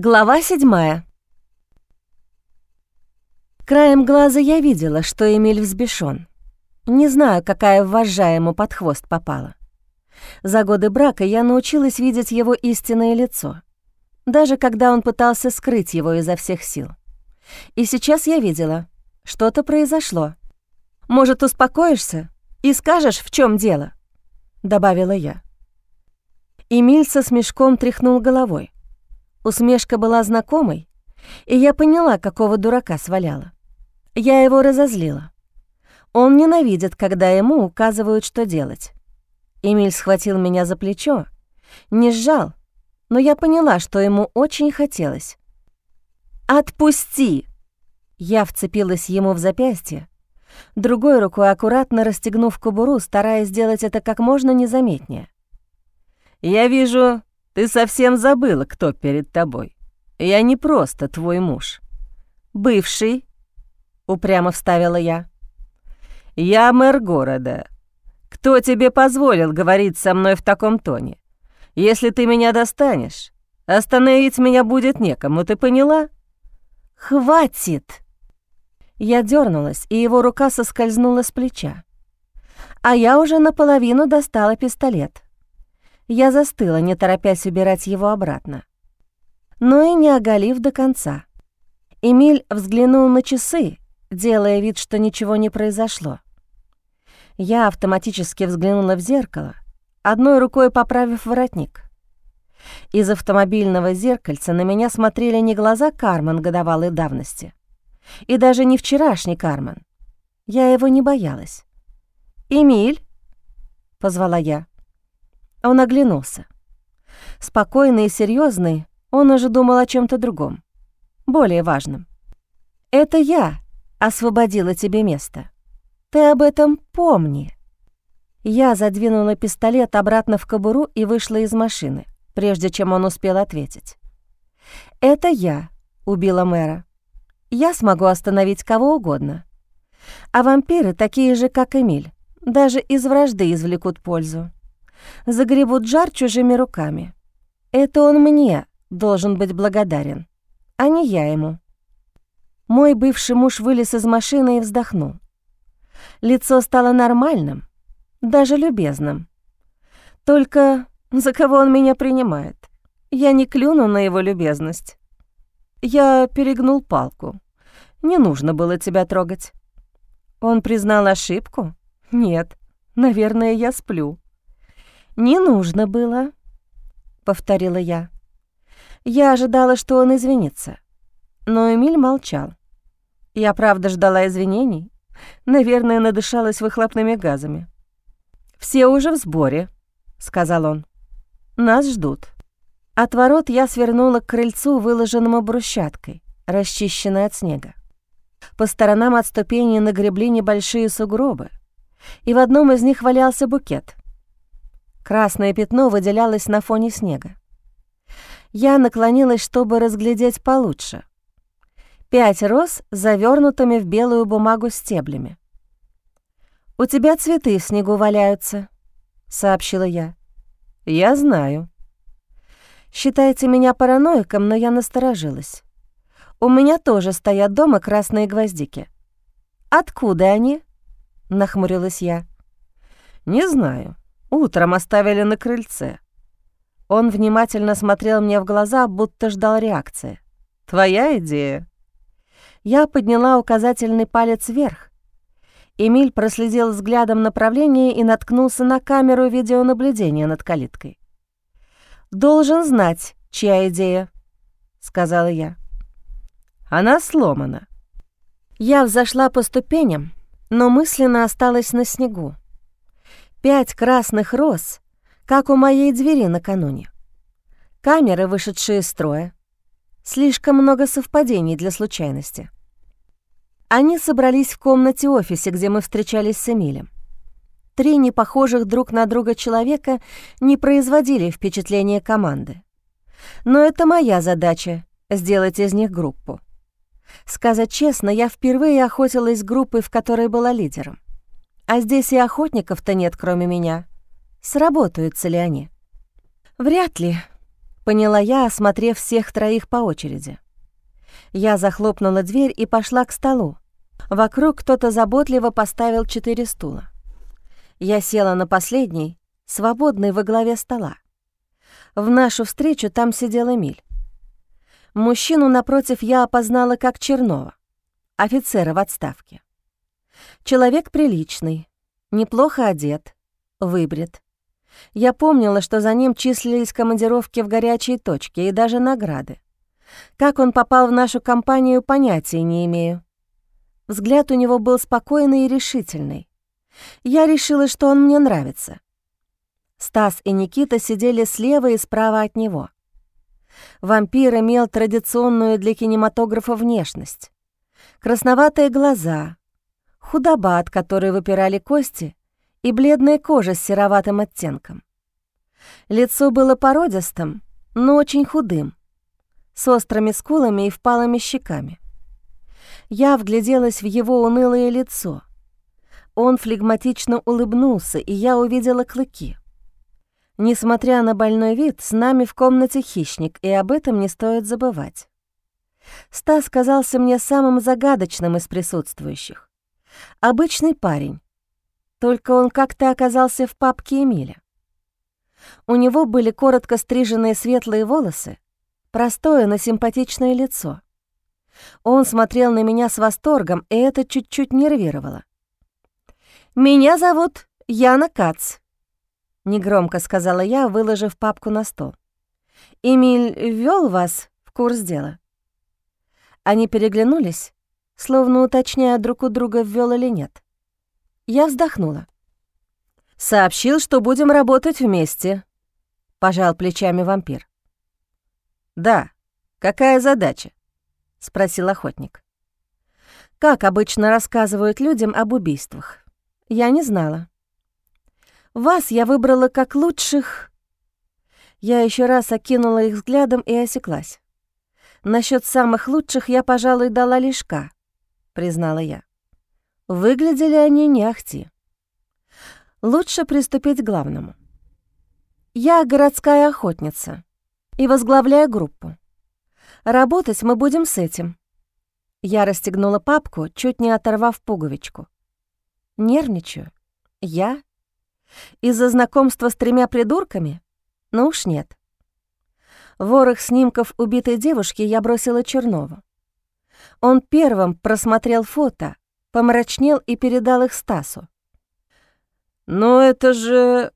Глава седьмая. Краем глаза я видела, что Эмиль взбешен. Не знаю, какая вожжа ему под хвост попала. За годы брака я научилась видеть его истинное лицо, даже когда он пытался скрыть его изо всех сил. И сейчас я видела, что-то произошло. «Может, успокоишься и скажешь, в чем дело?» — добавила я. Эмиль со смешком тряхнул головой. Усмешка была знакомой, и я поняла, какого дурака сваляла. Я его разозлила. Он ненавидит, когда ему указывают, что делать. Эмиль схватил меня за плечо, не сжал, но я поняла, что ему очень хотелось. «Отпусти!» Я вцепилась ему в запястье, другой рукой аккуратно расстегнув кобуру, стараясь сделать это как можно незаметнее. «Я вижу, ты совсем забыла, кто перед тобой. Я не просто твой муж. Бывший, упрямо вставила я. Я мэр города. Кто тебе позволил говорить со мной в таком тоне? Если ты меня достанешь, остановить меня будет некому, ты поняла? Хватит! Я дернулась, и его рука соскользнула с плеча. А я уже наполовину достала пистолет. Я застыла, не торопясь убирать его обратно. Но и не оголив до конца. Эмиль взглянул на часы, делая вид, что ничего не произошло. Я автоматически взглянула в зеркало, одной рукой поправив воротник. Из автомобильного зеркальца на меня смотрели не глаза Кармен годовалой давности, и даже не вчерашний Кармен. Я его не боялась. «Эмиль?» — позвала я. Он оглянулся. Спокойный и серьезный, он уже думал о чем то другом, более важном. «Это я освободила тебе место. Ты об этом помни». Я задвинула пистолет обратно в кобуру и вышла из машины, прежде чем он успел ответить. «Это я убила мэра. Я смогу остановить кого угодно. А вампиры такие же, как Эмиль, даже из вражды извлекут пользу загребут жар чужими руками. Это он мне должен быть благодарен, а не я ему. Мой бывший муж вылез из машины и вздохнул. Лицо стало нормальным, даже любезным. Только за кого он меня принимает? Я не клюну на его любезность. Я перегнул палку. Не нужно было тебя трогать. Он признал ошибку? Нет, наверное, я сплю. «Не нужно было», — повторила я. Я ожидала, что он извинится, но Эмиль молчал. Я правда ждала извинений. Наверное, надышалась выхлопными газами. «Все уже в сборе», — сказал он. «Нас ждут». От ворот я свернула к крыльцу, выложенному брусчаткой, расчищенной от снега. По сторонам от ступеней нагребли небольшие сугробы, и в одном из них валялся букет. Красное пятно выделялось на фоне снега. Я наклонилась, чтобы разглядеть получше. Пять роз завернутыми в белую бумагу стеблями. «У тебя цветы в снегу валяются», — сообщила я. «Я знаю». Считайте меня параноиком, но я насторожилась. У меня тоже стоят дома красные гвоздики. «Откуда они?» — нахмурилась я. «Не знаю. Утром оставили на крыльце. Он внимательно смотрел мне в глаза, будто ждал реакции. «Твоя идея?» Я подняла указательный палец вверх. Эмиль проследил взглядом направление и наткнулся на камеру видеонаблюдения над калиткой. «Должен знать, чья идея», — сказала я. Она сломана. Я взошла по ступеням, но мысленно осталась на снегу. Пять красных роз, как у моей двери накануне. Камеры, вышедшие из строя. Слишком много совпадений для случайности. Они собрались в комнате-офисе, где мы встречались с Эмилем. Три непохожих друг на друга человека не производили впечатления команды. Но это моя задача — сделать из них группу. Сказать честно, я впервые охотилась группой, в которой была лидером. А здесь и охотников-то нет, кроме меня. Сработаются ли они? Вряд ли, Поняла я, осмотрев всех троих по очереди. Я захлопнула дверь и пошла к столу. Вокруг кто-то заботливо поставил четыре стула. Я села на последний, свободный во главе стола. В нашу встречу там сидел Эмиль. Мужчину напротив я опознала как Чернова, офицера в отставке. Человек приличный, неплохо одет, выбрит. Я помнила, что за ним числились командировки в горячие точки и даже награды. Как он попал в нашу компанию, понятия не имею. Взгляд у него был спокойный и решительный. Я решила, что он мне нравится. Стас и Никита сидели слева и справа от него. Вампир имел традиционную для кинематографа внешность. Красноватые глаза, худоба, от которой выпирали кости, и бледная кожа с сероватым оттенком. Лицо было породистым, но очень худым, с острыми скулами и впалыми щеками. Я вгляделась в его унылое лицо. Он флегматично улыбнулся, и я увидела клыки. Несмотря на больной вид, с нами в комнате хищник, и об этом не стоит забывать. Стас казался мне самым загадочным из присутствующих. Обычный парень, только он как-то оказался в папке Эмиля. У него были коротко стриженные светлые волосы, простое, но симпатичное лицо. Он смотрел на меня с восторгом, и это чуть-чуть нервировало. «Меня зовут Яна Кац», — негромко сказала я, выложив папку на стол. «Эмиль ввел вас в курс дела?» Они переглянулись, словно уточняя друг у друга, ввел или нет. Я вздохнула. «Сообщил, что будем работать вместе», — пожал плечами вампир. «Да, какая задача?» — спросил охотник. «Как обычно рассказывают людям об убийствах? Я не знала. Вас я выбрала как лучших...» Я еще раз окинула их взглядом и осеклась. Насчет самых лучших я, пожалуй, дала лишка, признала я. Выглядели они не ахти. Лучше приступить к главному. Я городская охотница и возглавляю группу. Работать мы будем с этим. Я расстегнула папку, чуть не оторвав пуговичку. Нервничаю. Я? Из-за знакомства с тремя придурками? Ну уж нет. Ворох снимков убитой девушки я бросила Чернову. Он первым просмотрел фото, помрачнел и передал их Стасу. «Но это же...»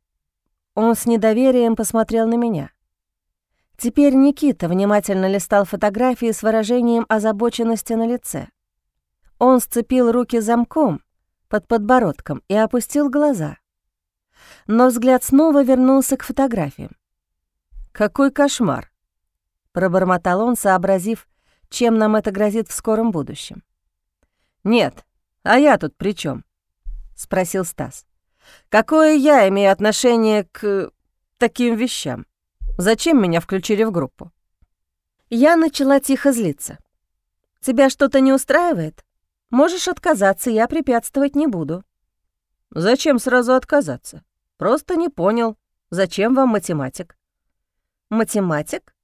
Он с недоверием посмотрел на меня. Теперь Никита внимательно листал фотографии с выражением озабоченности на лице. Он сцепил руки замком под подбородком и опустил глаза. Но взгляд снова вернулся к фотографиям. «Какой кошмар!» — пробормотал он, сообразив, чем нам это грозит в скором будущем. «Нет, «А я тут при чем? спросил Стас. «Какое я имею отношение к таким вещам? Зачем меня включили в группу?» Я начала тихо злиться. «Тебя что-то не устраивает? Можешь отказаться, я препятствовать не буду». «Зачем сразу отказаться? Просто не понял, зачем вам математик?» «Математик?»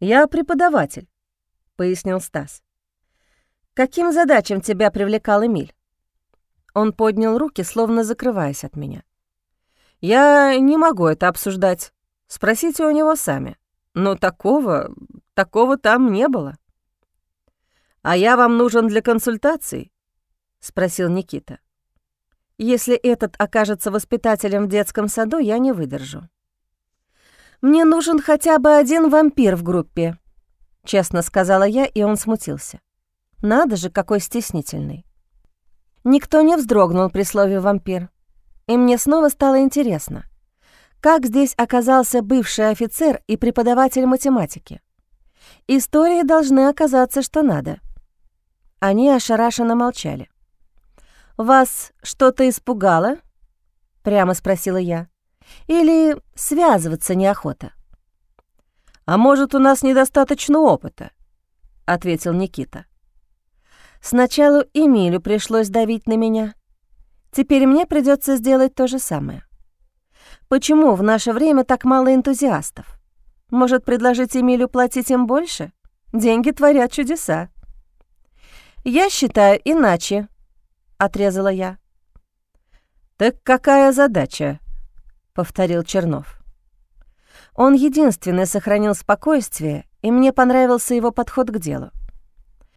«Я преподаватель», — пояснил Стас. Каким задачам тебя привлекал Эмиль?» Он поднял руки, словно закрываясь от меня. «Я не могу это обсуждать. Спросите у него сами. Но такого, такого там не было». «А я вам нужен для консультаций?» — спросил Никита. «Если этот окажется воспитателем в детском саду, я не выдержу». «Мне нужен хотя бы один вампир в группе», — честно сказала я, и он смутился. Надо же, какой стеснительный. Никто не вздрогнул при слове «вампир». И мне снова стало интересно, как здесь оказался бывший офицер и преподаватель математики. Истории должны оказаться, что надо. Они ошарашенно молчали. «Вас что-то испугало?» — прямо спросила я. «Или связываться неохота?» «А может, у нас недостаточно опыта?» — ответил Никита. Сначала Эмилю пришлось давить на меня. Теперь мне придется сделать то же самое. Почему в наше время так мало энтузиастов? Может, предложить Эмилю платить им больше? Деньги творят чудеса». «Я считаю иначе», — отрезала я. «Так какая задача?» — повторил Чернов. Он единственный сохранил спокойствие, и мне понравился его подход к делу.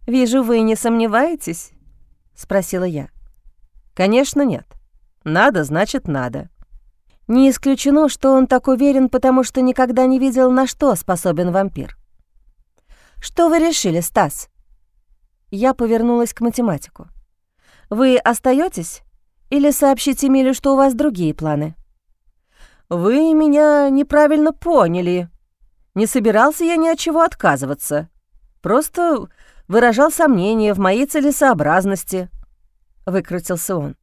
«Вижу, вы не сомневаетесь?» — спросила я. «Конечно нет. Надо, значит, надо». Не исключено, что он так уверен, потому что никогда не видел, на что способен вампир. «Что вы решили, Стас?» Я повернулась к математику. «Вы остаетесь или сообщите Миле, что у вас другие планы?» «Вы меня неправильно поняли. Не собирался я ни от чего отказываться. Просто выражал сомнение в моей целесообразности», — выкрутился он.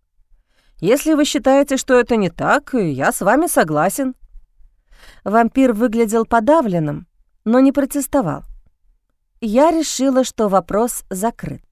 «Если вы считаете, что это не так, я с вами согласен». Вампир выглядел подавленным, но не протестовал. Я решила, что вопрос закрыт.